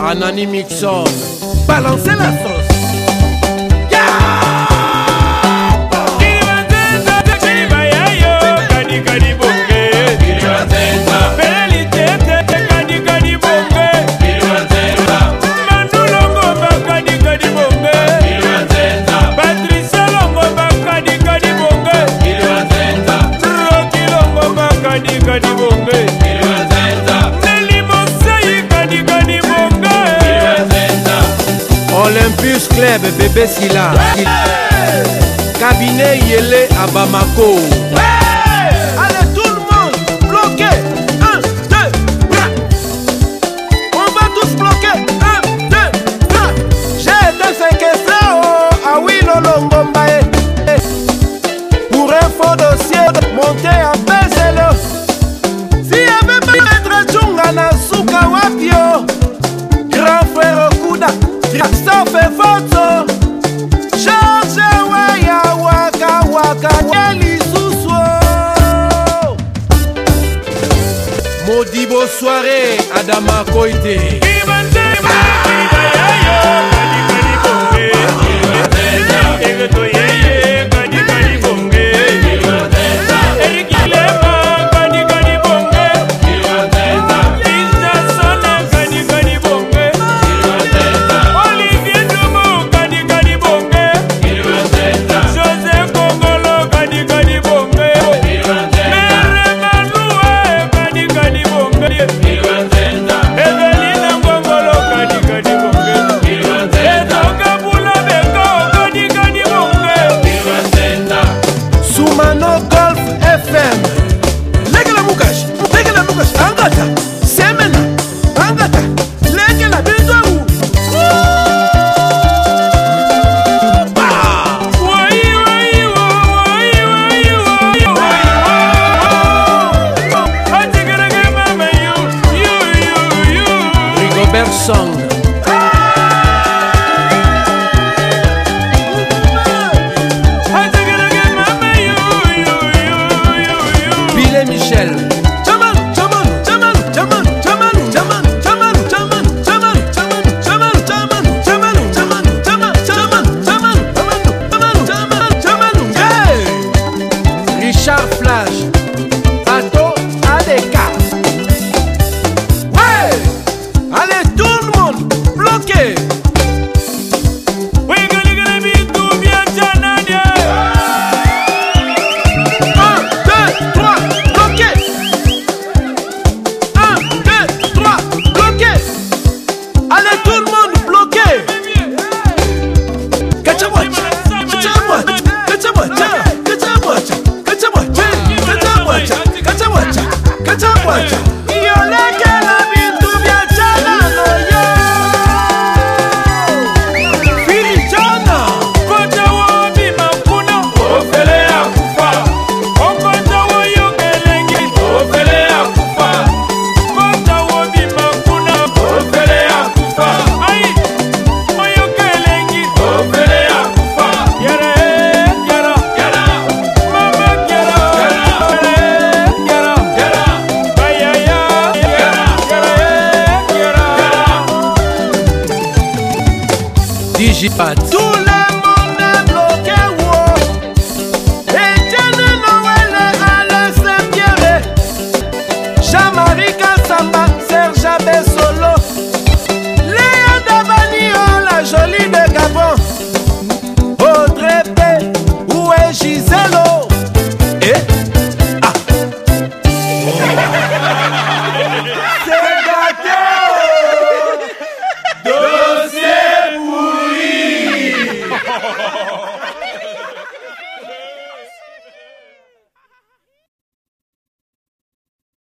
Anani Mixon. Balancez la sauce. campus club bébé sila. Cabinet yele à bamako ouais soirée Adama Koité. personne. Billet Michel. Richard Ei! Gigi Patou.